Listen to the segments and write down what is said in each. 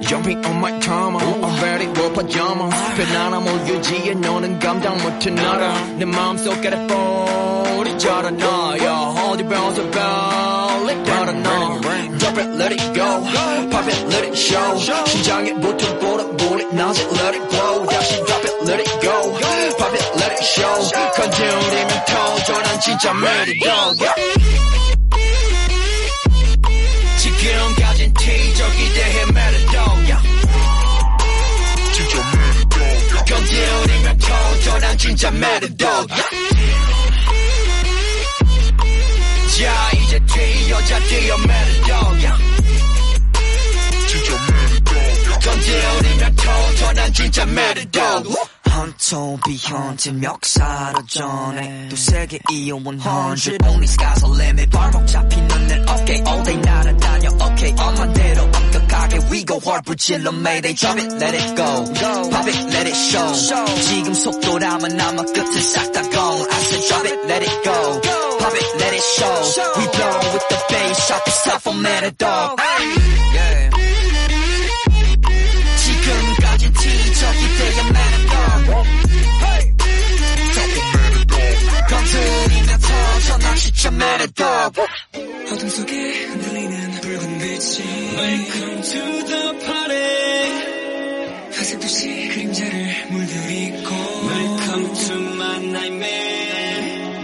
Jumping on my karma I'm ready for pajamas 편안함을 유지해 너는 감당 못해 나라 내 마음속에 볼이 자라나 yeah. 어디 배워서 빨리 달아나 Drop it let it go Pop it let it show 심장에 붙은 보라보리 낮에 let it glow 다시 drop it let it go Pop it let it show 건드리면 터져 난 진짜 let it go yeah. 진짜 yeah. 자 이제 뛰어 yeah. 진짜 매력도. 건드리면 터져 난 진짜 go 헌터 비현진 멱살로 전해. 또 세계 이어 100 Only sky 설렘에 발목 잡히는 We go hard 불질러 Mayday Drop it let it go Pop it let it show 지금 속도라면 아마 끝은 싹다 gone I said drop it let it go Pop it let it show We blow with the bass shot this tough I'm at it dog yeah. 지금까지 티적이 되어 매력도 건드리며 터져 난 진짜 매력도 어둠 속에 흔들리는 붉은 빛이 Welcome to the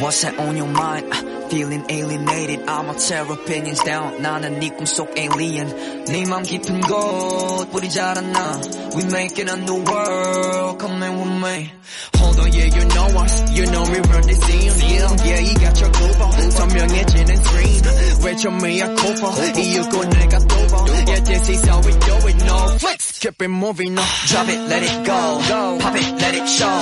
What's that on your mind? Feeling alienated I'ma tear opinions down 나는 네 꿈속 alien 네맘 깊은 곳 우리 자랐나 We making a new world Come in with me Hold on, yeah, you know us. You know we run the scene. Yeah, yeah, you got your groove on. 선명해지는 screen. 외쳐 me a cover. 이유고 내가 Keep it moving on. Drop it, let it go Pop it, let it show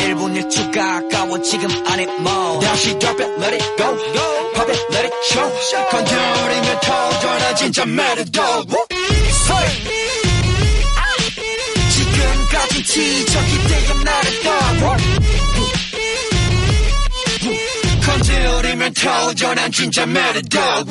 1분 1초가 아까워 지금 안에 뭐 다시 drop it, let it go. Pop it, let it show. 건드리면 터져 나 진짜 mad dog. 지금까지 지적이 되어 나를 더 건드리면 터져 난 진짜. 자이